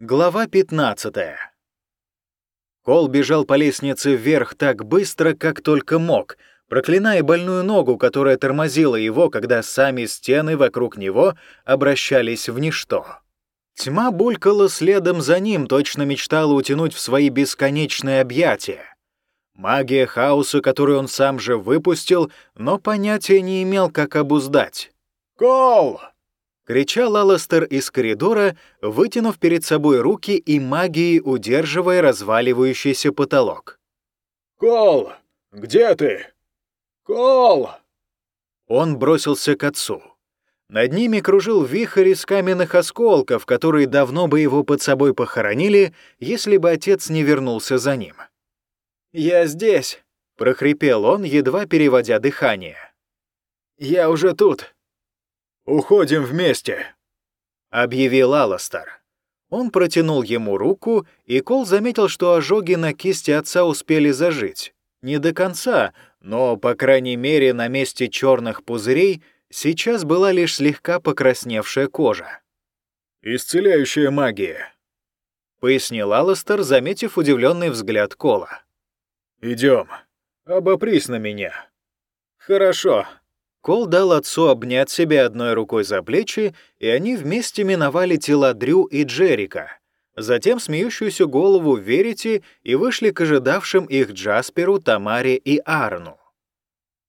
Глава 15. Кол бежал по лестнице вверх так быстро, как только мог, проклиная больную ногу, которая тормозила его, когда сами стены вокруг него обращались в ничто. Тьма булькала следом за ним, точно мечтала утянуть в свои бесконечные объятия. Магия хаоса, которую он сам же выпустил, но понятия не имел, как обуздать. «Кол!» — кричал Алластер из коридора, вытянув перед собой руки и магией удерживая разваливающийся потолок. «Кол! Где ты? Кол!» Он бросился к отцу. Над ними кружил вихрь из каменных осколков, которые давно бы его под собой похоронили, если бы отец не вернулся за ним. «Я здесь», — прохрипел он, едва переводя дыхание. «Я уже тут», «Уходим вместе», — объявил Аластер. Он протянул ему руку, и Кол заметил, что ожоги на кисти отца успели зажить. Не до конца, но, по крайней мере, на месте черных пузырей сейчас была лишь слегка покрасневшая кожа. «Исцеляющая магия», — пояснил Аластер, заметив удивленный взгляд Кола. «Идем. Обопрись на меня». «Хорошо», Кол дал отцу обнять себя одной рукой за плечи, и они вместе миновали тела Дрю и Джерика. Затем смеющуюся голову Верите и вышли к ожидавшим их Джасперу, Тамаре и Арну.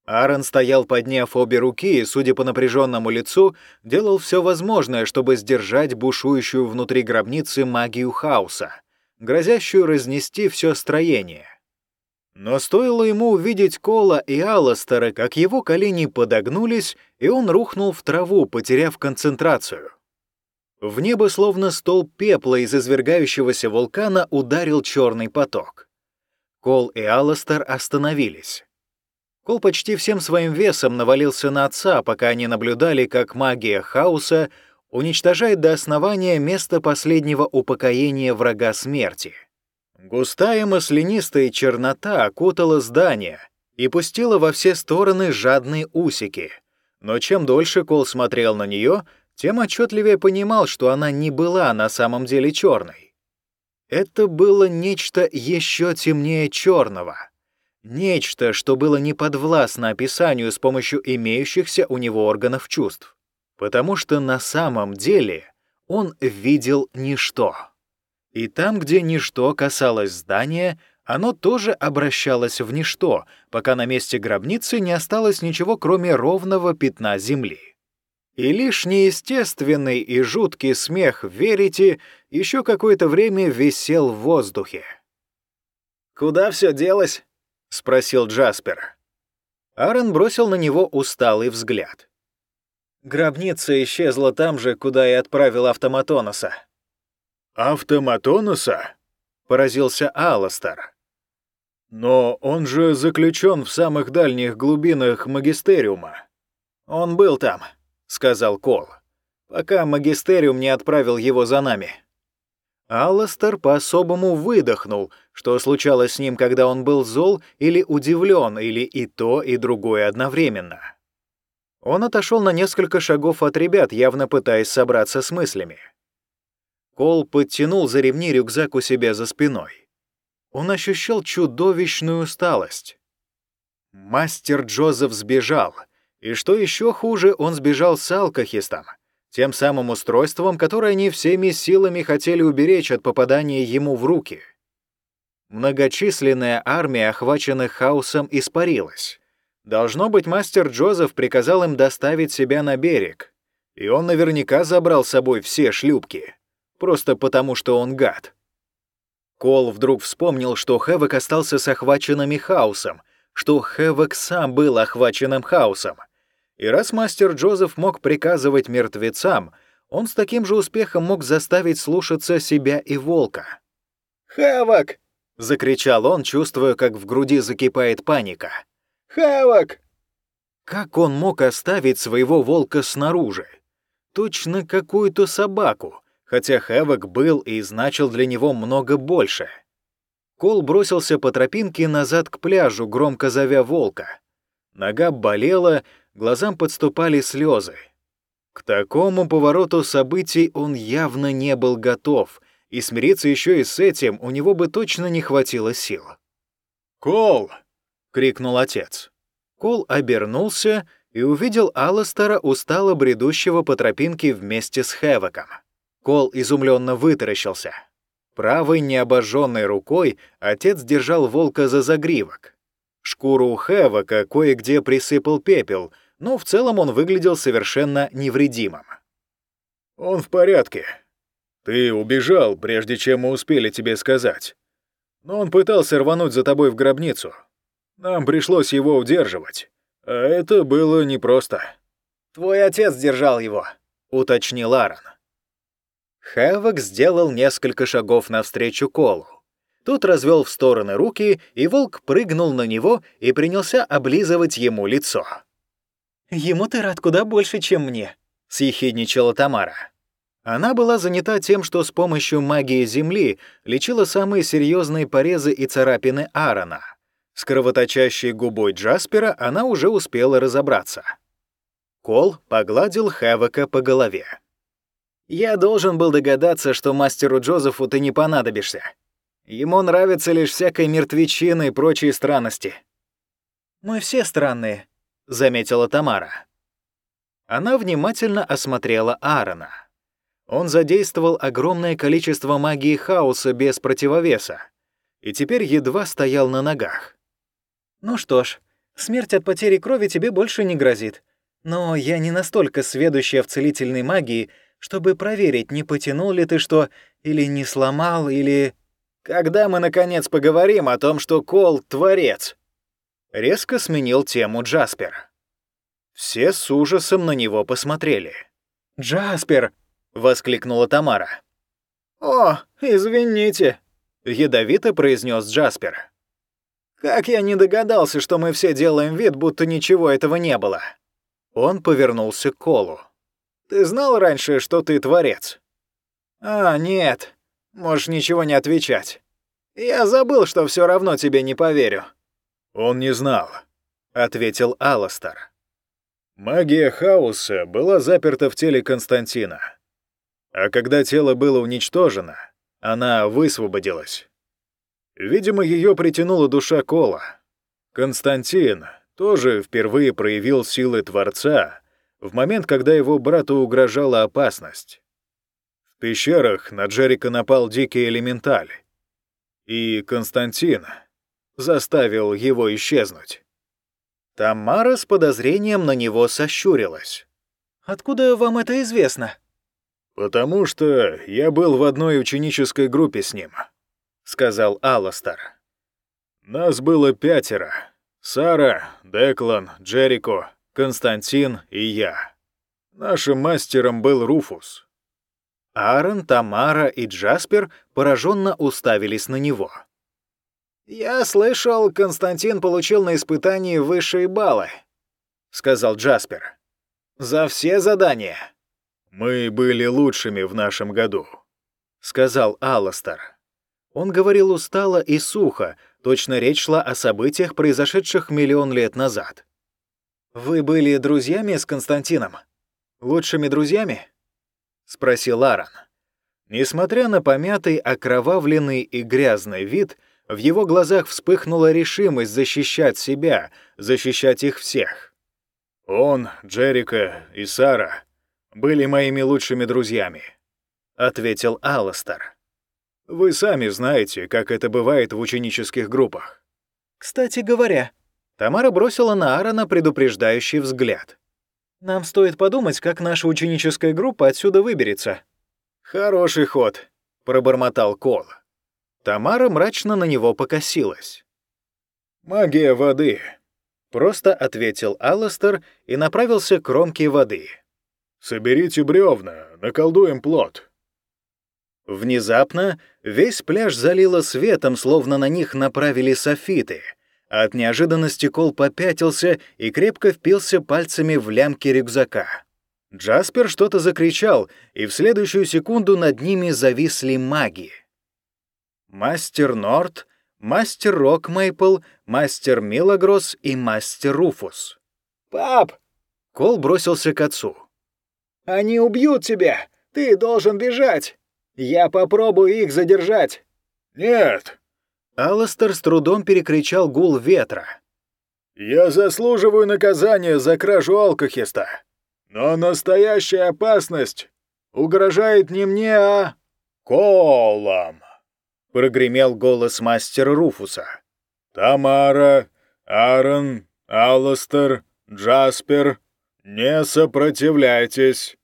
Аарон стоял, подняв обе руки, и, судя по напряженному лицу, делал все возможное, чтобы сдержать бушующую внутри гробницы магию хаоса, грозящую разнести все строение. Но стоило ему увидеть Кола и Алластера, как его колени подогнулись, и он рухнул в траву, потеряв концентрацию. В небо, словно столб пепла из извергающегося вулкана, ударил черный поток. Кол и Алластер остановились. Кол почти всем своим весом навалился на отца, пока они наблюдали, как магия хаоса уничтожает до основания место последнего упокоения врага смерти — Густая маслянистая чернота окутала здание и пустила во все стороны жадные усики. Но чем дольше Кол смотрел на нее, тем отчетливее понимал, что она не была на самом деле черной. Это было нечто еще темнее черного. Нечто, что было не подвластно описанию с помощью имеющихся у него органов чувств. Потому что на самом деле он видел ничто. И там, где ничто касалось здания, оно тоже обращалось в ничто, пока на месте гробницы не осталось ничего, кроме ровного пятна земли. И лишь неестественный и жуткий смех Верите еще какое-то время висел в воздухе. «Куда все делось?» — спросил Джаспер. Аарон бросил на него усталый взгляд. Гробница исчезла там же, куда и отправил автоматоноса. «Автоматонуса?» — поразился Аластер. «Но он же заключен в самых дальних глубинах магистериума». «Он был там», — сказал Кол, «пока магистериум не отправил его за нами». Алластер по-особому выдохнул, что случалось с ним, когда он был зол или удивлен, или и то, и другое одновременно. Он отошел на несколько шагов от ребят, явно пытаясь собраться с мыслями. Кол подтянул за ремни рюкзак у себя за спиной. Он ощущал чудовищную усталость. Мастер Джозеф сбежал, и что еще хуже, он сбежал с алкохистом, тем самым устройством, которое они всеми силами хотели уберечь от попадания ему в руки. Многочисленная армия, охваченных хаосом, испарилась. Должно быть, мастер Джозеф приказал им доставить себя на берег, и он наверняка забрал с собой все шлюпки просто потому, что он гад. Кол вдруг вспомнил, что Хэвок остался с охваченными хаосом, что Хэвок сам был охваченным хаосом. И раз мастер Джозеф мог приказывать мертвецам, он с таким же успехом мог заставить слушаться себя и волка. «Хэвок!» — закричал он, чувствуя, как в груди закипает паника. «Хэвок!» Как он мог оставить своего волка снаружи? Точно какую-то собаку, хотя Хэвок был и значил для него много больше. Кол бросился по тропинке назад к пляжу, громко зовя волка. Нога болела, глазам подступали слезы. К такому повороту событий он явно не был готов, и смириться еще и с этим у него бы точно не хватило сил. «Кол!» — крикнул отец. Кол обернулся и увидел Алластера, устало бредущего по тропинке вместе с Хэвоком. Кол изумленно вытаращился. Правой необожженной рукой отец держал волка за загривок. Шкуру Хэвока кое-где присыпал пепел, но в целом он выглядел совершенно невредимым. «Он в порядке. Ты убежал, прежде чем мы успели тебе сказать. Но он пытался рвануть за тобой в гробницу. Нам пришлось его удерживать. А это было непросто». «Твой отец держал его», — уточнил Аарон. Хэвок сделал несколько шагов навстречу Колу. Тот развел в стороны руки, и волк прыгнул на него и принялся облизывать ему лицо. «Ему ты рад куда больше, чем мне», — съехидничала Тамара. Она была занята тем, что с помощью магии Земли лечила самые серьезные порезы и царапины Аарона. С кровоточащей губой Джаспера она уже успела разобраться. Кол погладил Хэвока по голове. Я должен был догадаться, что мастеру Джозефу ты не понадобишься. Ему нравится лишь всякой мертвечина и прочие странности». «Мы все странные», — заметила Тамара. Она внимательно осмотрела Аарона. Он задействовал огромное количество магии хаоса без противовеса и теперь едва стоял на ногах. «Ну что ж, смерть от потери крови тебе больше не грозит. Но я не настолько сведущая в целительной магии, чтобы проверить, не потянул ли ты что, или не сломал, или... Когда мы, наконец, поговорим о том, что Кол — творец?» Резко сменил тему Джаспер. Все с ужасом на него посмотрели. «Джаспер!» — воскликнула Тамара. «О, извините!» — ядовито произнес Джаспер. «Как я не догадался, что мы все делаем вид, будто ничего этого не было!» Он повернулся к Колу. Ты знал раньше, что ты творец?» «А, нет. Можешь ничего не отвечать. Я забыл, что все равно тебе не поверю». «Он не знал», — ответил Аластер. Магия хаоса была заперта в теле Константина. А когда тело было уничтожено, она высвободилась. Видимо, ее притянула душа Кола. Константин тоже впервые проявил силы Творца в момент, когда его брату угрожала опасность. В пещерах на Джерика напал дикий элементаль, и Константин заставил его исчезнуть. Тамара с подозрением на него сощурилась. «Откуда вам это известно?» «Потому что я был в одной ученической группе с ним», — сказал Алластер. «Нас было пятеро. Сара, Деклан, Джерико, Константин и я. Нашим мастером был Руфус. Аарон, Тамара и Джаспер пораженно уставились на него. «Я слышал, Константин получил на испытании высшие баллы», — сказал Джаспер. «За все задания». «Мы были лучшими в нашем году», — сказал Алластер. Он говорил устало и сухо, точно речь шла о событиях, произошедших миллион лет назад. «Вы были друзьями с Константином? Лучшими друзьями?» — спросил Аарон. Несмотря на помятый, окровавленный и грязный вид, в его глазах вспыхнула решимость защищать себя, защищать их всех. «Он, Джерика и Сара были моими лучшими друзьями», — ответил Алластер. «Вы сами знаете, как это бывает в ученических группах». «Кстати говоря», Тамара бросила на Аарона предупреждающий взгляд. «Нам стоит подумать, как наша ученическая группа отсюда выберется». «Хороший ход», — пробормотал Кол. Тамара мрачно на него покосилась. «Магия воды», — просто ответил Алластер и направился к кромке воды. «Соберите бревна, наколдуем плод». Внезапно весь пляж залило светом, словно на них направили софиты — от неожиданности Кол попятился и крепко впился пальцами в лямки рюкзака. Джаспер что-то закричал, и в следующую секунду над ними зависли маги. Мастер Норт, мастер Рок Мейпл, мастер Милагрос и мастер Руфус. «Пап!» Кол бросился к отцу. «Они убьют тебя! Ты должен бежать!» Я попробую их задержать!» «Нет!» Алластер с трудом перекричал гул ветра. «Я заслуживаю наказания за кражу алкохиста. Но настоящая опасность угрожает не мне, а колам!» Прогремел голос мастера Руфуса. «Тамара, Аарон, Алластер, Джаспер, не сопротивляйтесь!»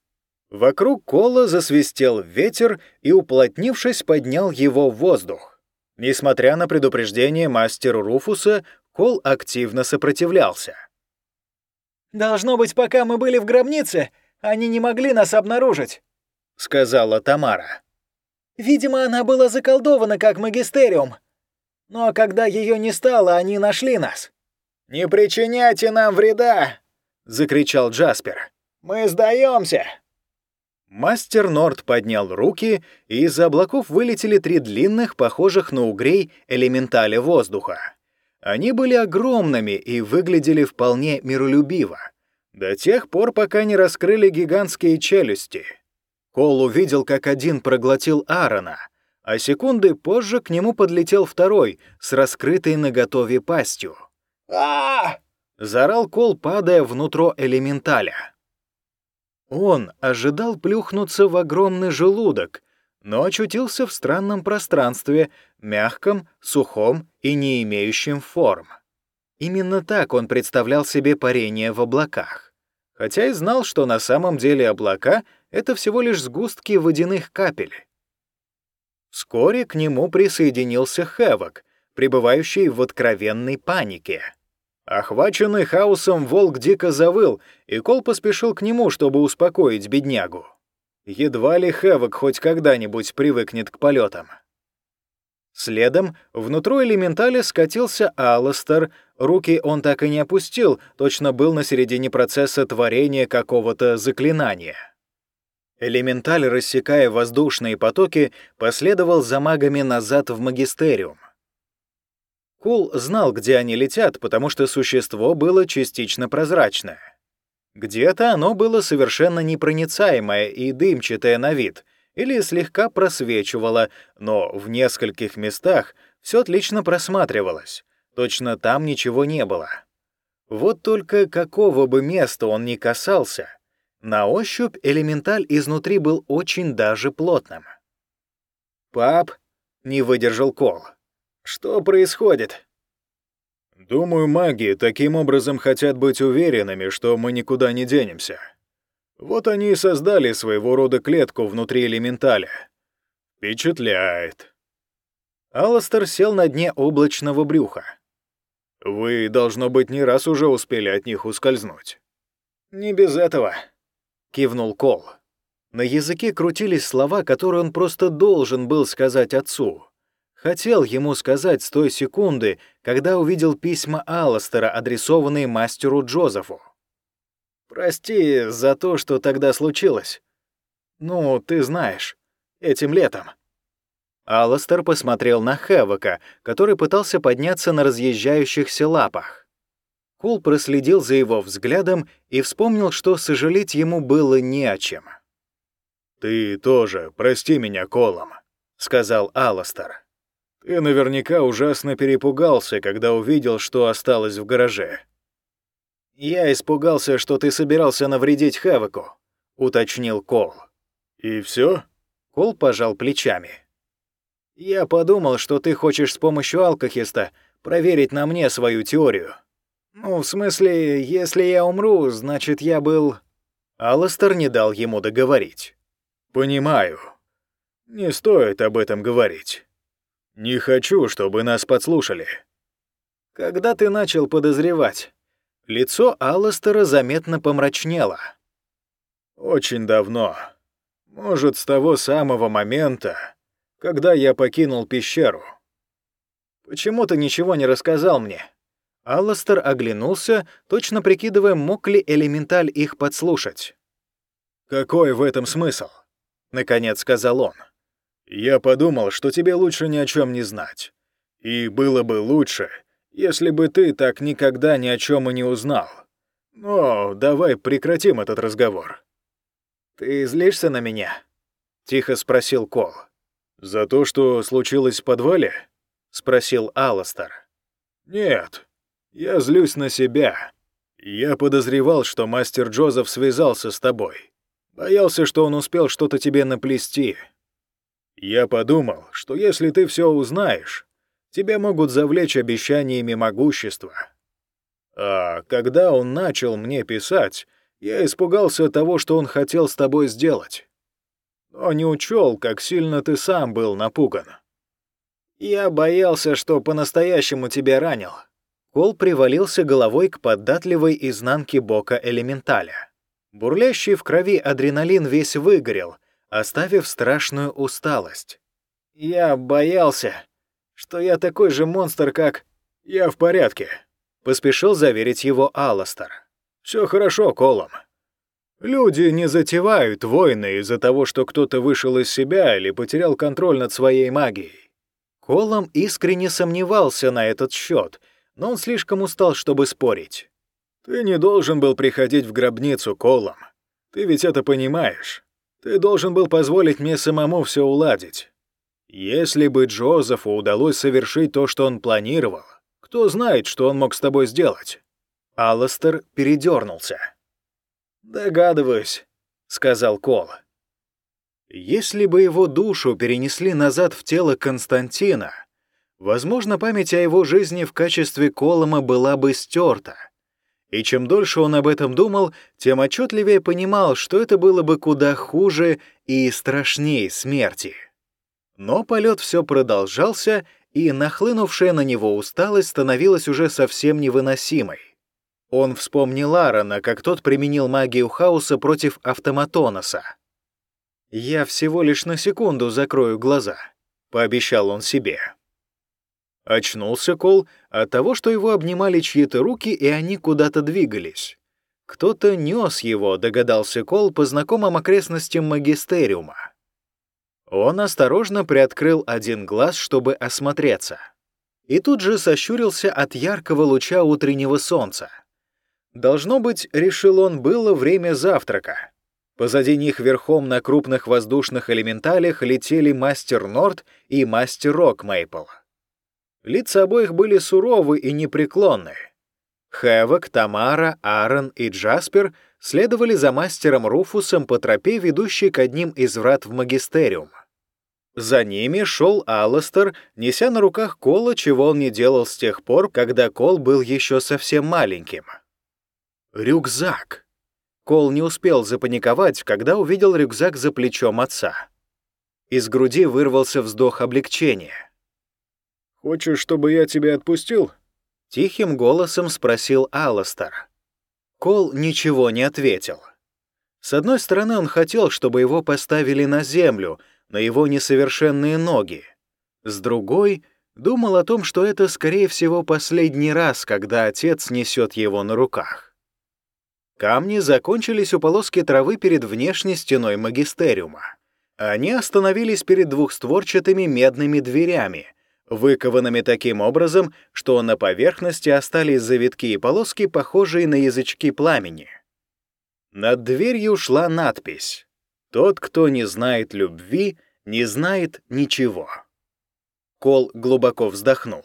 Вокруг кола засвистел ветер и, уплотнившись, поднял его в воздух. Несмотря на предупреждение мастера Руфуса, кол активно сопротивлялся. «Должно быть, пока мы были в гробнице, они не могли нас обнаружить», — сказала Тамара. «Видимо, она была заколдована как магистериум. Но когда ее не стало, они нашли нас». «Не причиняйте нам вреда!» — закричал Джаспер. «Мы сдаемся!» Мастер Норд поднял руки, и из облаков вылетели три длинных, похожих на угрей, элементали воздуха. Они были огромными и выглядели вполне миролюбиво, до тех пор, пока не раскрыли гигантские челюсти. Кол увидел, как один проглотил Аарона, а секунды позже к нему подлетел второй с раскрытой наготове пастью. а Заорал Кол, падая внутрь элементаля. Он ожидал плюхнуться в огромный желудок, но очутился в странном пространстве, мягком, сухом и не имеющем форм. Именно так он представлял себе парение в облаках. Хотя и знал, что на самом деле облака — это всего лишь сгустки водяных капель. Вскоре к нему присоединился Хэвок, пребывающий в откровенной панике. Охваченный хаосом волк дико завыл, и Кол поспешил к нему, чтобы успокоить беднягу. Едва ли Хэвок хоть когда-нибудь привыкнет к полетам. Следом внутрь элементаля скатился Алластер, руки он так и не опустил, точно был на середине процесса творения какого-то заклинания. Элементаль, рассекая воздушные потоки, последовал за магами назад в магистериум. Кул знал, где они летят, потому что существо было частично прозрачное. Где-то оно было совершенно непроницаемое и дымчатое на вид, или слегка просвечивало, но в нескольких местах все отлично просматривалось, точно там ничего не было. Вот только какого бы места он ни касался, на ощупь элементаль изнутри был очень даже плотным. «Пап», — не выдержал Кол, — что происходит? Думаю, маги таким образом хотят быть уверенными, что мы никуда не денемся. Вот они и создали своего рода клетку внутри элементаля. Впечатляет. Алластер сел на дне облачного брюха. Вы, должно быть, не раз уже успели от них ускользнуть. Не без этого, кивнул Кол. На языке крутились слова, которые он просто должен был сказать отцу. Хотел ему сказать с той секунды, когда увидел письма Алластера, адресованные мастеру Джозефу. «Прости за то, что тогда случилось. Ну, ты знаешь, этим летом». Алластер посмотрел на Хэвока, который пытался подняться на разъезжающихся лапах. Кул проследил за его взглядом и вспомнил, что сожалеть ему было не о чем. «Ты тоже прости меня, Колом», — сказал Алластер. Ты наверняка ужасно перепугался, когда увидел, что осталось в гараже. «Я испугался, что ты собирался навредить Хэвоку», — уточнил Кол. «И все? Кол пожал плечами. «Я подумал, что ты хочешь с помощью алкохиста проверить на мне свою теорию. Ну, в смысле, если я умру, значит, я был...» Алластер не дал ему договорить. «Понимаю. Не стоит об этом говорить. Не хочу, чтобы нас подслушали. Когда ты начал подозревать? Лицо Алластера заметно помрачнело. Очень давно. Может, с того самого момента, когда я покинул пещеру. Почему ты ничего не рассказал мне? Алластер оглянулся, точно прикидывая, мог ли элементаль их подслушать. «Какой в этом смысл?» — наконец сказал он. Я подумал, что тебе лучше ни о чем не знать. И было бы лучше, если бы ты так никогда ни о чем и не узнал. Но давай прекратим этот разговор. Ты злишься на меня? — тихо спросил Кол. «За то, что случилось в подвале?» — спросил Алластер. «Нет, я злюсь на себя. Я подозревал, что мастер Джозеф связался с тобой. Боялся, что он успел что-то тебе наплести. Я подумал, что если ты все узнаешь, тебя могут завлечь обещаниями могущества. А когда он начал мне писать, я испугался того, что он хотел с тобой сделать. Но не учел, как сильно ты сам был напуган. Я боялся, что по-настоящему тебя ранил. Кол привалился головой к податливой изнанке бока элементаля. Бурлящий в крови адреналин весь выгорел, оставив страшную усталость. «Я боялся, что я такой же монстр, как...» «Я в порядке», — поспешил заверить его Алластер. «Все хорошо, Колом. Люди не затевают войны из-за того, что кто-то вышел из себя или потерял контроль над своей магией». Колом искренне сомневался на этот счет, но он слишком устал, чтобы спорить. Ты не должен был приходить в гробницу колом. Ты ведь это понимаешь. Ты должен был позволить мне самому все уладить. Если бы Джозефу удалось совершить то, что он планировал, кто знает, что он мог с тобой сделать?» Алластер передернулся. «Догадываюсь», — сказал Кол. Если бы его душу перенесли назад в тело Константина, возможно, память о его жизни в качестве Колома была бы стерта — и чем дольше он об этом думал, тем отчетливее понимал, что это было бы куда хуже и страшнее смерти. Но полет все продолжался, и нахлынувшая на него усталость становилась уже совсем невыносимой. Он вспомнил Аарона, как тот применил магию хаоса против автоматоноса. «Я всего лишь на секунду закрою глаза», — пообещал он себе. Очнулся Кол от того, что его обнимали чьи-то руки, и они куда-то двигались. Кто-то нес его, догадался Кол по знакомым окрестностям магистериума. Он осторожно приоткрыл один глаз, чтобы осмотреться. И тут же сощурился от яркого луча утреннего солнца. Должно быть, решил он, было время завтрака. Позади них верхом на крупных воздушных элементалях летели мастер Норт и мастер Рок Мейпл. Лица обоих были суровы и непреклонны. Хэвок, Тамара, Аарон и Джаспер следовали за мастером Руфусом по тропе, ведущей к одним из врат в магистериум. За ними шел Алластер, неся на руках Кола, чего он не делал с тех пор, когда Кол был еще совсем маленьким. Рюкзак. Кол не успел запаниковать, когда увидел рюкзак за плечом отца. Из груди вырвался вздох облегчения. «Хочешь, чтобы я тебя отпустил?» Тихим голосом спросил Алластер. Кол ничего не ответил. С одной стороны, он хотел, чтобы его поставили на землю, на его несовершенные ноги. С другой, думал о том, что это, скорее всего, последний раз, когда отец несет его на руках. Камни закончились у полоски травы перед внешней стеной магистериума. Они остановились перед двухстворчатыми медными дверями, выкованными таким образом, что на поверхности остались завитки и полоски, похожие на язычки пламени. Над дверью шла надпись «Тот, кто не знает любви, не знает ничего». Кол глубоко вздохнул.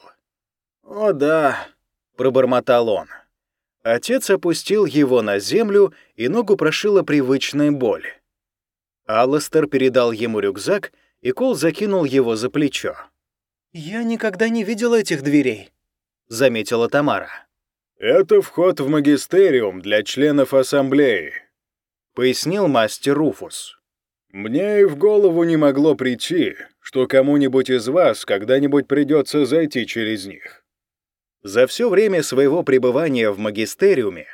«О да», — пробормотал он. Отец опустил его на землю, и ногу прошила привычная боль. Алластер передал ему рюкзак, и Кол закинул его за плечо. «Я никогда не видел этих дверей», — заметила Тамара. «Это вход в магистериум для членов ассамблеи», — пояснил мастер Руфус. «Мне и в голову не могло прийти, что кому-нибудь из вас когда-нибудь придется зайти через них». За все время своего пребывания в магистериуме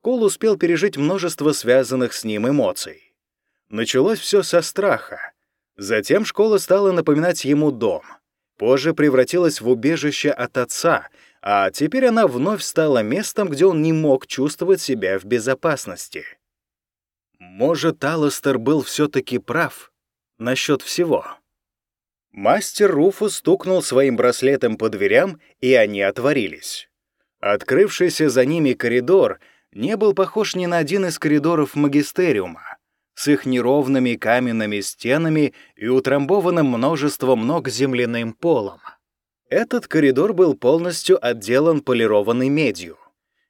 Кол успел пережить множество связанных с ним эмоций. Началось все со страха. Затем школа стала напоминать ему дом — позже превратилась в убежище от отца, а теперь она вновь стала местом, где он не мог чувствовать себя в безопасности. Может, Алластер был все-таки прав насчет всего. Мастер Руфус стукнул своим браслетом по дверям, и они отворились. Открывшийся за ними коридор не был похож ни на один из коридоров магистериума. С их неровными каменными стенами и утрамбованным множеством ног земляным полом. Этот коридор был полностью отделан полированной медью,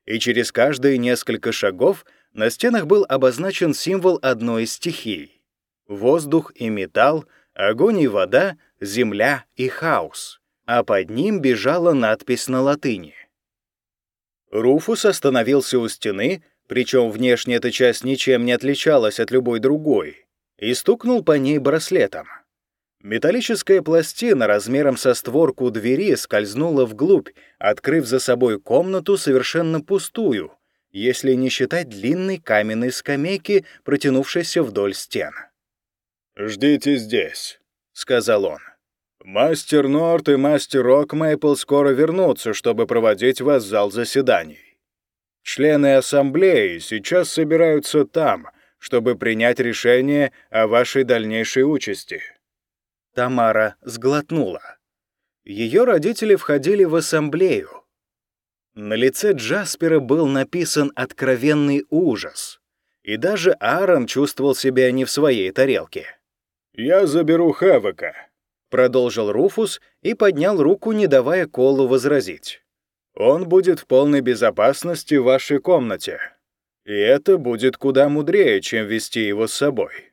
и через каждые несколько шагов на стенах был обозначен символ одной из стихий — воздух и металл, огонь и вода, земля и хаос, а под ним бежала надпись на латыни. Руфус остановился у стены, причем внешне эта часть ничем не отличалась от любой другой, и стукнул по ней браслетом. Металлическая пластина размером со створку двери скользнула вглубь, открыв за собой комнату совершенно пустую, если не считать длинной каменной скамейки, протянувшейся вдоль стен. «Ждите здесь», — сказал он. «Мастер Норт и мастер Рок Мэйпл скоро вернутся, чтобы проводить вас в зал заседаний. Члены ассамблеи сейчас собираются там, чтобы принять решение о вашей дальнейшей участи». Тамара сглотнула. Ее родители входили в ассамблею. На лице Джаспера был написан откровенный ужас, и даже Аарон чувствовал себя не в своей тарелке. «Я заберу Хавака», — продолжил Руфус и поднял руку, не давая Колу возразить. «Он будет в полной безопасности в вашей комнате, и это будет куда мудрее, чем вести его с собой.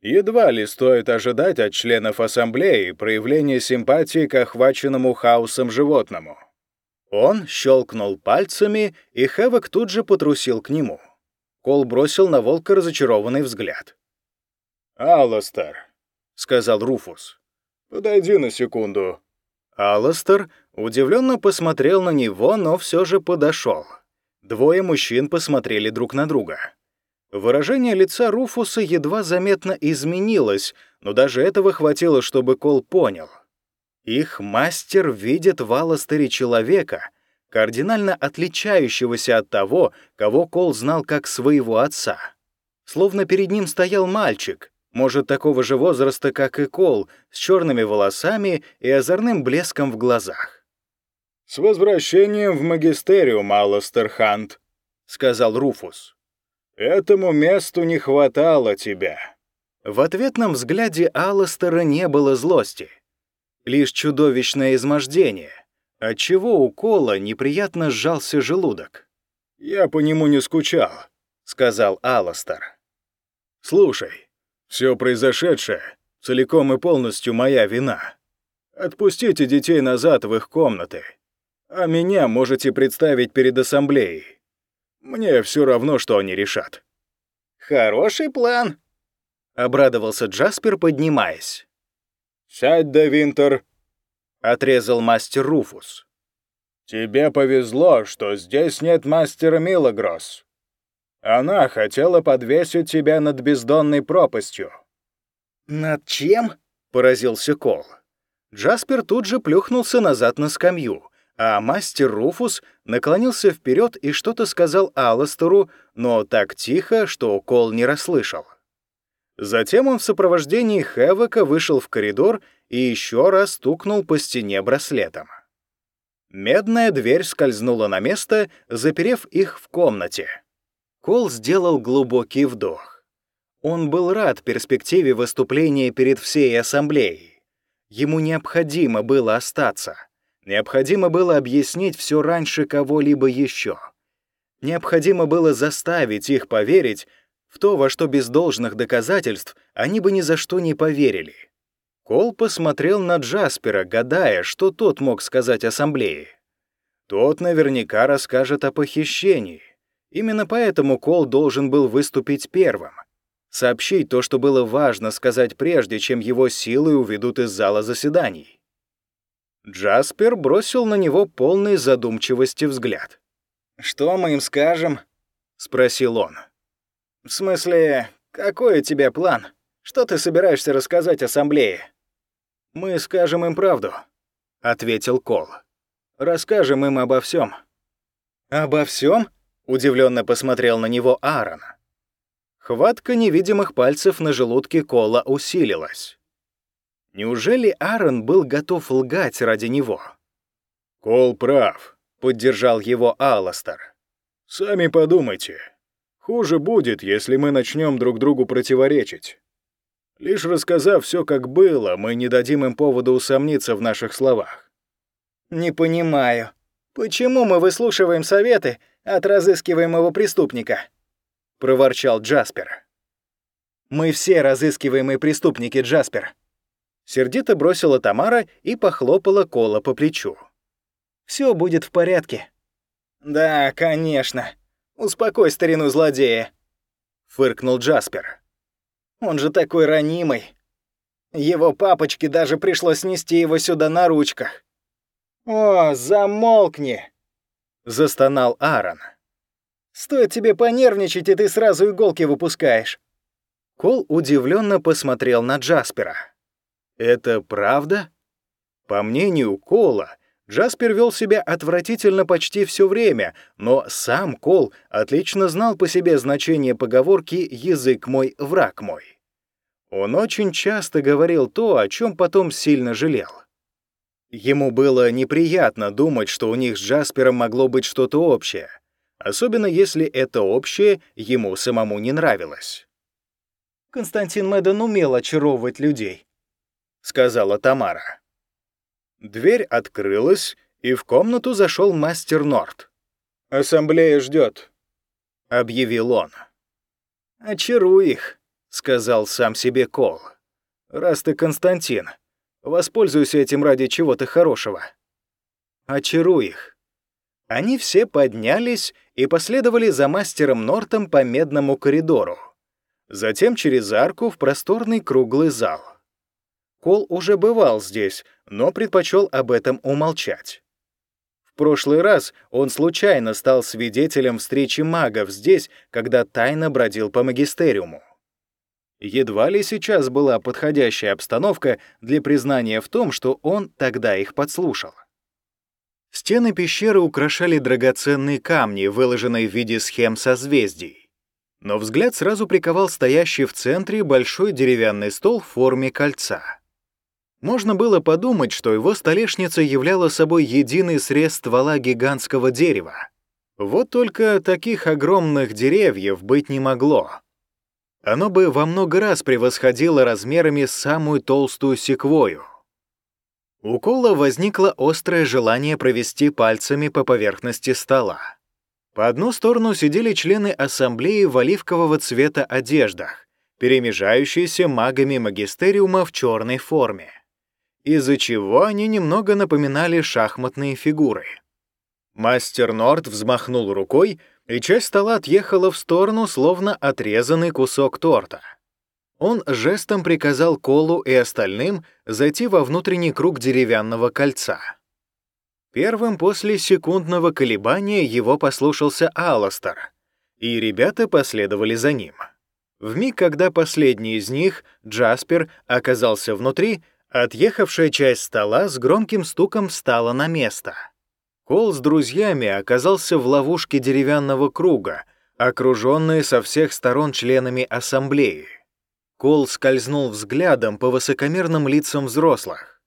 Едва ли стоит ожидать от членов ассамблеи проявления симпатии к охваченному хаосом животному». Он щелкнул пальцами, и Хэвок тут же потрусил к нему. Кол бросил на волка разочарованный взгляд. «Алластер», — сказал Руфус. «Подойди на секунду». Алластер удивленно посмотрел на него, но все же подошел. Двое мужчин посмотрели друг на друга. Выражение лица Руфуса едва заметно изменилось, но даже этого хватило, чтобы Кол понял. Их мастер видит в Алластере человека, кардинально отличающегося от того, кого Кол знал как своего отца. Словно перед ним стоял мальчик, может, такого же возраста, как и Кол, с черными волосами и озорным блеском в глазах. «С возвращением в магистериум, Алластер Хант», — сказал Руфус. «Этому месту не хватало тебя». В ответном взгляде Алластера не было злости, лишь чудовищное измождение, отчего у Кола неприятно сжался желудок. «Я по нему не скучал», — сказал Алластер. «Слушай, все произошедшее целиком и полностью моя вина. Отпустите детей назад в их комнаты, а меня можете представить перед ассамблеей. Мне все равно, что они решат». «Хороший план», — обрадовался Джаспер, поднимаясь. «Сядь, да, Винтер», — отрезал мастер Руфус. «Тебе повезло, что здесь нет мастера Милогросс. Она хотела подвесить тебя над бездонной пропастью». «Над чем?» — поразился Кол. Джаспер тут же плюхнулся назад на скамью, а мастер Руфус наклонился вперед и что-то сказал Алластеру, но так тихо, что Кол не расслышал. Затем он в сопровождении Хэвока вышел в коридор и еще раз стукнул по стене браслетом. Медная дверь скользнула на место, заперев их в комнате. Кол сделал глубокий вдох. Он был рад перспективе выступления перед всей ассамблеей. Ему необходимо было остаться. Необходимо было объяснить все раньше кого-либо еще. Необходимо было заставить их поверить в то, во что без должных доказательств они бы ни за что не поверили. Кол посмотрел на Джаспера, гадая, что тот мог сказать ассамблее. Тот наверняка расскажет о похищении. Именно поэтому Кол должен был выступить первым. Сообщить то, что было важно сказать прежде, чем его силы уведут из зала заседаний. Джаспер бросил на него полный задумчивости взгляд. «Что мы им скажем?» — спросил он. «В смысле, какой у тебя план? Что ты собираешься рассказать ассамблее?» «Мы скажем им правду», — ответил Кол. «Расскажем им обо всем. «Обо всем? Удивленно посмотрел на него Аарон. Хватка невидимых пальцев на желудке Кола усилилась. Неужели Аарон был готов лгать ради него? «Кол прав», — поддержал его Алластер. «Сами подумайте. Хуже будет, если мы начнем друг другу противоречить. Лишь рассказав все, как было, мы не дадим им повода усомниться в наших словах. Не понимаю, почему мы выслушиваем советы от разыскиваемого преступника? проворчал Джаспер. Мы все разыскиваемые преступники, Джаспер. Сердито бросила Тамара и похлопала Кола по плечу. Все будет в порядке. Да, конечно. Успокой старину злодея, фыркнул Джаспер. Он же такой ранимый. Его папочке даже пришлось нести его сюда на ручках. О, замолкни, застонал Аарон. Стоит тебе понервничать, и ты сразу иголки выпускаешь. Кол удивленно посмотрел на Джаспера. Это правда? По мнению Кола, Джаспер вел себя отвратительно почти все время, но сам Кол отлично знал по себе значение поговорки «язык мой, враг мой». Он очень часто говорил то, о чем потом сильно жалел. Ему было неприятно думать, что у них с Джаспером могло быть что-то общее, особенно если это общее ему самому не нравилось. «Константин Мэдден умел очаровывать людей», — сказала Тамара. Дверь открылась, и в комнату зашел мастер Норт. «Ассамблея ждет», — объявил он. «Очаруй их», — сказал сам себе Кол. «Раз ты Константин, воспользуйся этим ради чего-то хорошего. Очаруй их». Они все поднялись и последовали за мастером Нортом по медному коридору. Затем через арку в просторный круглый зал. Кол уже бывал здесь, но предпочел об этом умолчать. В прошлый раз он случайно стал свидетелем встречи магов здесь, когда тайно бродил по магистериуму. Едва ли сейчас была подходящая обстановка для признания в том, что он тогда их подслушал. Стены пещеры украшали драгоценные камни, выложенные в виде схем созвездий. Но взгляд сразу приковал стоящий в центре большой деревянный стол в форме кольца. Можно было подумать, что его столешница являла собой единый срез ствола гигантского дерева. Вот только таких огромных деревьев быть не могло. Оно бы во много раз превосходило размерами самую толстую секвою. У Кола возникло острое желание провести пальцами по поверхности стола. По одну сторону сидели члены ассамблеи в оливкового цвета одеждах, перемежающиеся магами магистериума в черной форме из-за чего они немного напоминали шахматные фигуры. Мастер Норд взмахнул рукой, и часть стола отъехала в сторону, словно отрезанный кусок торта. Он жестом приказал Колу и остальным зайти во внутренний круг деревянного кольца. Первым после секундного колебания его послушался Аластер, и ребята последовали за ним. В миг, когда последний из них, Джаспер, оказался внутри, Отъехавшая часть стола с громким стуком встала на место. Кол с друзьями оказался в ловушке деревянного круга, окруженные со всех сторон членами ассамблеи. Кол скользнул взглядом по высокомерным лицам взрослых.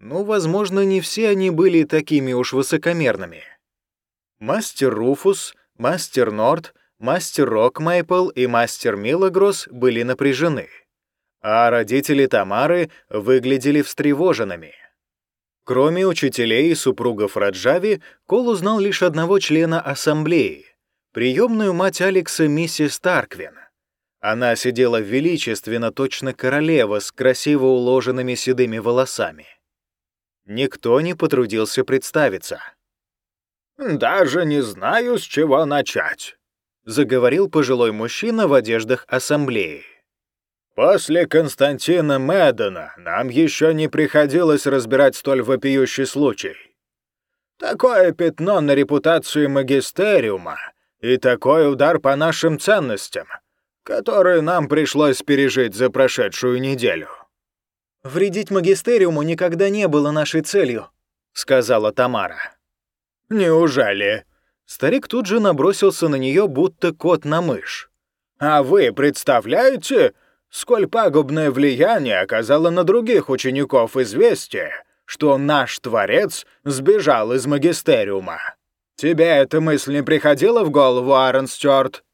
Ну, возможно, не все они были такими уж высокомерными. Мастер Руфус, мастер Норд, мастер Рок Мейпл и мастер Милагрос были напряжены а родители Тамары выглядели встревоженными. Кроме учителей и супругов Раджави, Кол узнал лишь одного члена ассамблеи — приемную мать Алекса миссис Тарквин. Она сидела величественно, точно королева, с красиво уложенными седыми волосами. Никто не потрудился представиться. «Даже не знаю, с чего начать», — заговорил пожилой мужчина в одеждах ассамблеи. После Константина Мэддена нам еще не приходилось разбирать столь вопиющий случай. Такое пятно на репутацию магистериума и такой удар по нашим ценностям, который нам пришлось пережить за прошедшую неделю. «Вредить магистериуму никогда не было нашей целью», — сказала Тамара. «Неужели?» Старик тут же набросился на нее, будто кот на мышь. «А вы представляете, сколь пагубное влияние оказало на других учеников известие, что наш Творец сбежал из магистериума. Тебе эта мысль не приходила в голову, Аарон Стюарт?»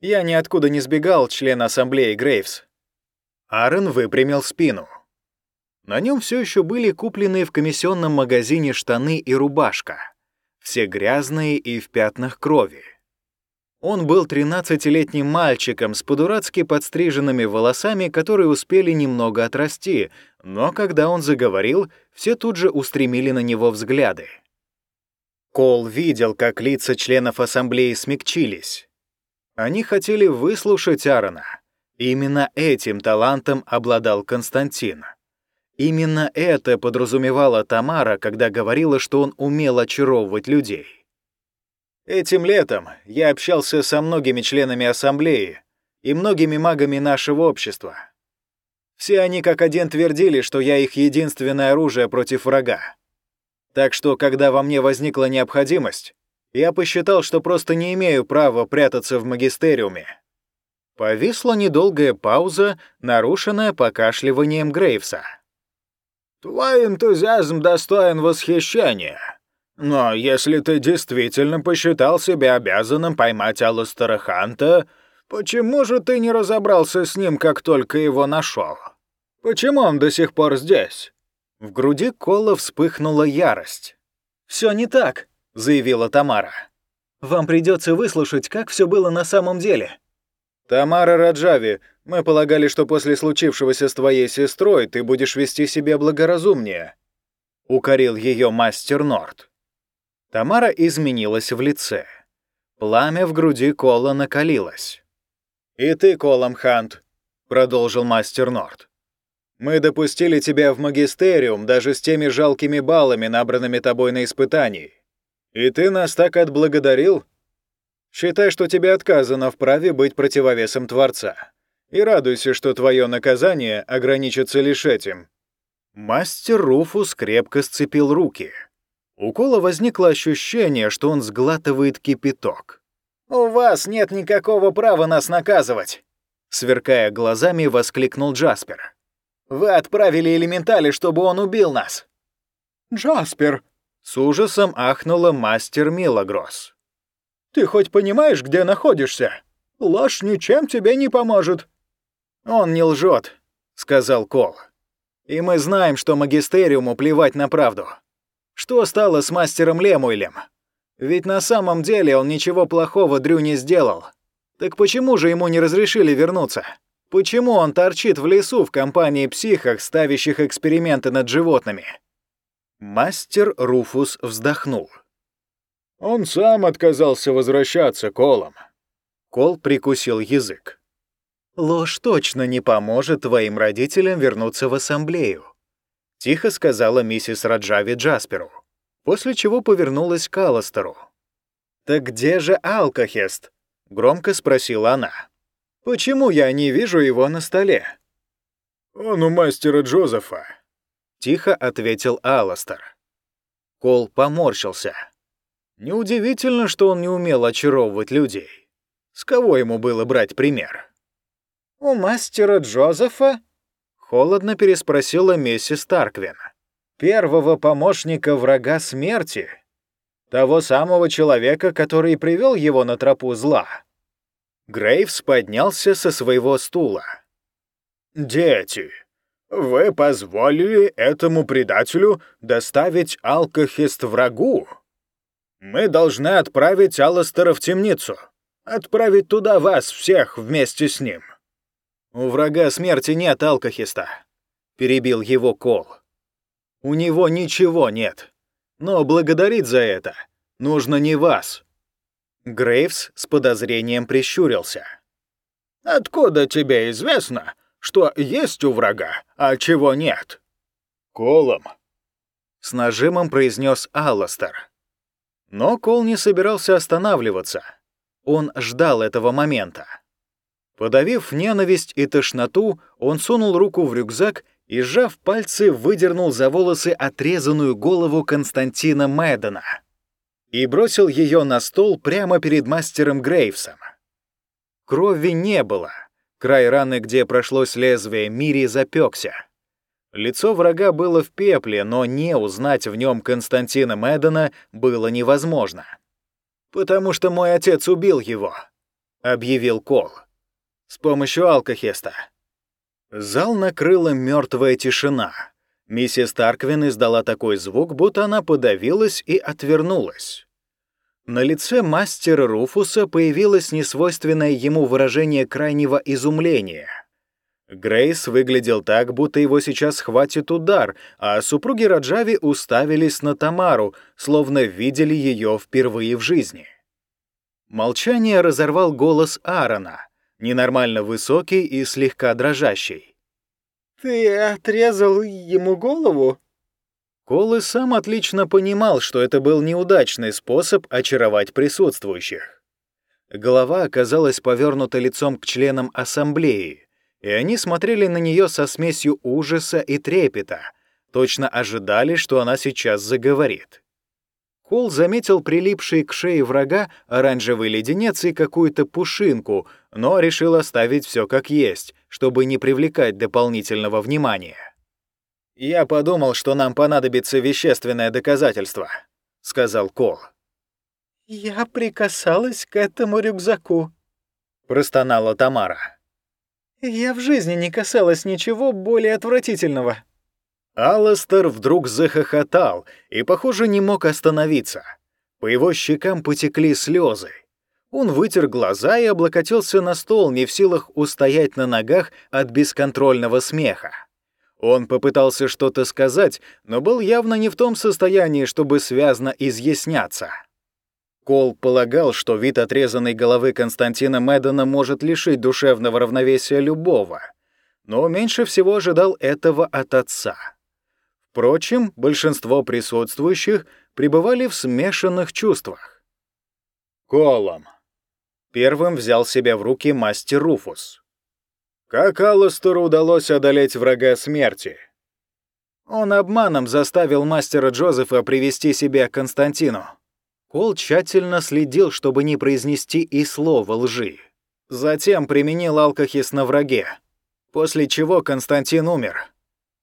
Я ниоткуда не сбегал, член ассамблеи Грейвс. Аарон выпрямил спину. На нем все еще были купленные в комиссионном магазине штаны и рубашка, все грязные и в пятнах крови. Он был 13-летним мальчиком с подурацки подстриженными волосами, которые успели немного отрасти, но когда он заговорил, все тут же устремили на него взгляды. Кол видел, как лица членов ассамблеи смягчились. Они хотели выслушать Аарона. Именно этим талантом обладал Константин. Именно это подразумевала Тамара, когда говорила, что он умел очаровывать людей. Этим летом я общался со многими членами ассамблеи и многими магами нашего общества. Все они как один твердили, что я их единственное оружие против врага. Так что, когда во мне возникла необходимость, я посчитал, что просто не имею права прятаться в магистериуме. Повисла недолгая пауза, нарушенная покашливанием Грейвса. Твой энтузиазм достоин восхищения. Но если ты действительно посчитал себя обязанным поймать Алластера Ханта, почему же ты не разобрался с ним, как только его нашел? Почему он до сих пор здесь?» В груди Кола вспыхнула ярость. «Все не так», — заявила Тамара. «Вам придется выслушать, как все было на самом деле». «Тамара Раджави, мы полагали, что после случившегося с твоей сестрой ты будешь вести себя благоразумнее», — укорил ее мастер Норт. Тамара изменилась в лице. Пламя в груди Кола накалилось. «И ты, Колом Хант», — продолжил мастер Норт. «Мы допустили тебя в магистериум даже с теми жалкими баллами, набранными тобой на испытании. И ты нас так отблагодарил? Считай, что тебе отказано в праве быть противовесом Творца и радуйся, что твое наказание ограничится лишь этим». Мастер Руфус крепко сцепил руки. У Кола возникло ощущение, что он сглатывает кипяток. «У вас нет никакого права нас наказывать!» Сверкая глазами, воскликнул Джаспер. «Вы отправили элементали, чтобы он убил нас!» «Джаспер!» С ужасом ахнула мастер Милагрос. «Ты хоть понимаешь, где находишься? Ложь ничем тебе не поможет. «Он не лжет», — сказал Кол. «И мы знаем, что магистериуму плевать на правду. Что стало с мастером Лемуэлем? Ведь на самом деле он ничего плохого Дрю не сделал. Так почему же ему не разрешили вернуться? Почему он торчит в лесу в компании психов, ставящих эксперименты над животными?» Мастер Руфус вздохнул. «Он сам отказался возвращаться Колом». Кол прикусил язык. «Ложь точно не поможет твоим родителям вернуться в ассамблею», — тихо сказала миссис Раджави Джасперу, после чего повернулась к Алластеру. «Так где же Алкохест?» — громко спросила она. «Почему я не вижу его на столе?» «Он у мастера Джозефа», — тихо ответил Алластер. Кол поморщился. Неудивительно, что он не умел очаровывать людей. С кого ему было брать пример? «У мастера Джозефа?» — холодно переспросила миссис Тарквин. «Первого помощника врага смерти? Того самого человека, который привел его на тропу зла?» Грейвс поднялся со своего стула. «Дети, вы позволили этому предателю доставить алкохист врагу? Мы должны отправить Алластера в темницу, отправить туда вас всех вместе с ним». «У врага смерти нет алкохиста», — перебил его Кол. «У него ничего нет. Но благодарить за это нужно не вас». Грейвс с подозрением прищурился. «Откуда тебе известно, что есть у врага, а чего нет?» «Колом», — с нажимом произнес Алластер. Но Кол не собирался останавливаться. Он ждал этого момента. Подавив ненависть и тошноту, он сунул руку в рюкзак и, сжав пальцы, выдернул за волосы отрезанную голову Константина Мэддена и бросил ее на стол прямо перед мастером Грейвсом. Крови не было. Край раны, где прошлось лезвие, Мири запекся. Лицо врага было в пепле, но не узнать в нем Константина Мэддена было невозможно. «Потому что мой отец убил его», объявил Кол. «С помощью алкохеста». Зал накрыла мертвая тишина. Миссис Тарквин издала такой звук, будто она подавилась и отвернулась. На лице мастера Руфуса появилось несвойственное ему выражение крайнего изумления. Грейс выглядел так, будто его сейчас хватит удар, а супруги Раджави уставились на Тамару, словно видели ее впервые в жизни. Молчание разорвал голос Аарона, ненормально высокий и слегка дрожащий. «Ты отрезал ему голову?» Кол и сам отлично понимал, что это был неудачный способ очаровать присутствующих. Голова оказалась повернута лицом к членам ассамблеи, и они смотрели на нее со смесью ужаса и трепета, точно ожидали, что она сейчас заговорит. Кол заметил прилипший к шее врага оранжевый леденец и какую-то пушинку, но решил оставить все как есть, чтобы не привлекать дополнительного внимания. «Я подумал, что нам понадобится вещественное доказательство», — сказал Кол. «Я прикасалась к этому рюкзаку», — простонала Тамара. «Я в жизни не касалась ничего более отвратительного». Алластер вдруг захохотал и, похоже, не мог остановиться. По его щекам потекли слезы. Он вытер глаза и облокотился на стол, не в силах устоять на ногах от бесконтрольного смеха. Он попытался что-то сказать, но был явно не в том состоянии, чтобы связно изъясняться. Кол полагал, что вид отрезанной головы Константина Мэддена может лишить душевного равновесия любого, но меньше всего ожидал этого от отца. Впрочем, большинство присутствующих пребывали в смешанных чувствах. «Колом!» Первым взял себя в руки мастер Руфус. Как Алластеру удалось одолеть врага смерти? Он обманом заставил мастера Джозефа привести себя к Константину. Кол тщательно следил, чтобы не произнести и слова лжи. Затем применил алкохис на враге, после чего Константин умер.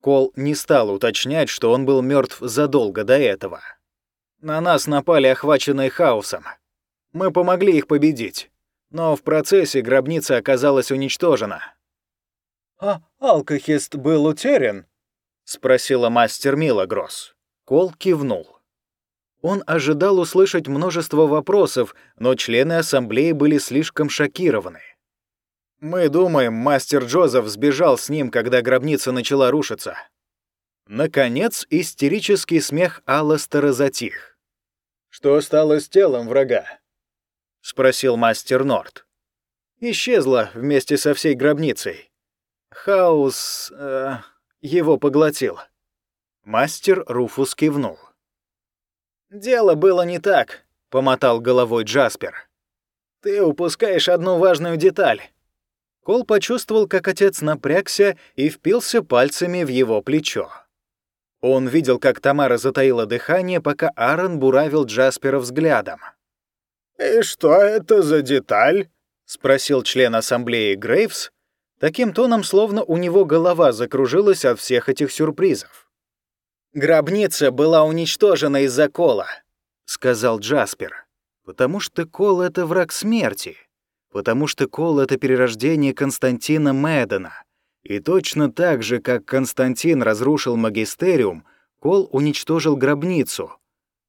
Кол не стал уточнять, что он был мертв задолго до этого. На нас напали охваченные хаосом. Мы помогли их победить, но в процессе гробница оказалась уничтожена. «А алкохист был утерян?» — спросила мастер Милагрос. Кол кивнул. Он ожидал услышать множество вопросов, но члены ассамблеи были слишком шокированы. «Мы думаем, мастер Джозеф сбежал с ним, когда гробница начала рушиться». Наконец, истерический смех Алластера затих. «Что стало с телом врага?» — спросил мастер Норт. «Исчезло вместе со всей гробницей. Хаос... Э, его поглотил. Мастер Руфус кивнул. «Дело было не так», — помотал головой Джаспер. «Ты упускаешь одну важную деталь». Кол почувствовал, как отец напрягся и впился пальцами в его плечо. Он видел, как Тамара затаила дыхание, пока Аарон буравил Джаспера взглядом. «И что это за деталь?» — спросил член ассамблеи Грейвс, таким тоном, словно у него голова закружилась от всех этих сюрпризов. «Гробница была уничтожена из-за Кола», — сказал Джаспер, «потому что Кол — это враг смерти, потому что Кол — это перерождение Константина Мэддена, и точно так же, как Константин разрушил магистериум, Кол уничтожил гробницу.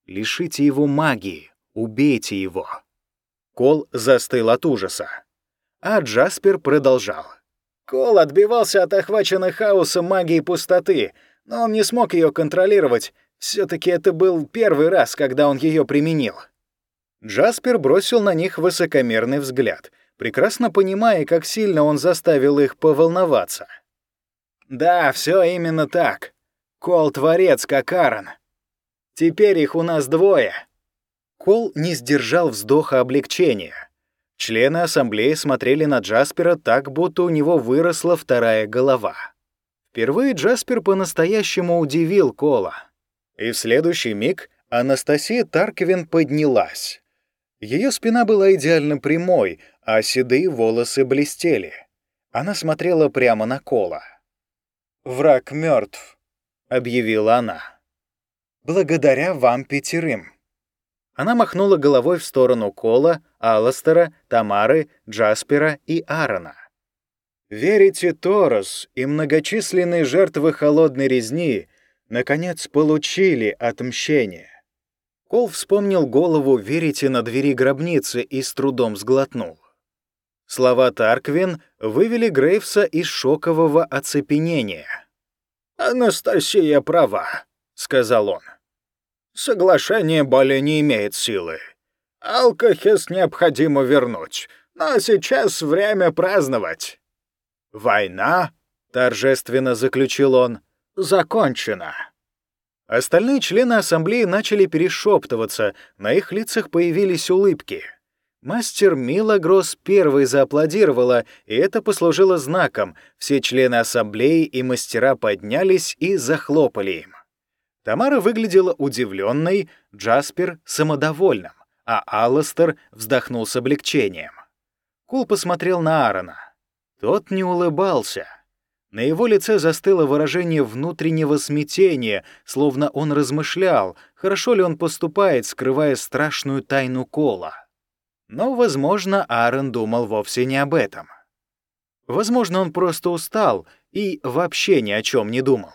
Лишите его магии, убейте его». Кол застыл от ужаса. А Джаспер продолжал. Кол отбивался от охваченной хаосом магии пустоты, но он не смог ее контролировать. все таки это был первый раз, когда он ее применил. Джаспер бросил на них высокомерный взгляд, прекрасно понимая, как сильно он заставил их поволноваться. «Да, все именно так. Кол — творец, как Аарон. Теперь их у нас двое». Кол не сдержал вздоха облегчения. Члены ассамблеи смотрели на Джаспера так, будто у него выросла вторая голова. Впервые Джаспер по-настоящему удивил Кола. И в следующий миг Анастасия Тарквин поднялась. Ее спина была идеально прямой, а седые волосы блестели. Она смотрела прямо на Кола. «Враг мертв», — объявила она. «Благодаря вам пятерым». Она махнула головой в сторону Кола, Алластера, Тамары, Джаспера и Аарона. Верите, Торос и многочисленные жертвы холодной резни наконец получили отмщение. Кол вспомнил голову Верите на двери гробницы и с трудом сглотнул. Слова Тарквин вывели Грейвса из шокового оцепенения. «Анастасия права», — сказал он. «Соглашение более не имеет силы. Алкохес необходимо вернуть, но сейчас время праздновать». «Война», — торжественно заключил он, — «закончена». Остальные члены ассамблеи начали перешептываться, на их лицах появились улыбки. Мастер Милагрос первой зааплодировала, и это послужило знаком. Все члены ассамблеи и мастера поднялись и захлопали им. Тамара выглядела удивленной, Джаспер — самодовольным, а Алластер вздохнул с облегчением. Кул посмотрел на Аарона. Тот не улыбался. На его лице застыло выражение внутреннего смятения, словно он размышлял, хорошо ли он поступает, скрывая страшную тайну Кола. Но, возможно, Аарон думал вовсе не об этом. Возможно, он просто устал и вообще ни о чем не думал.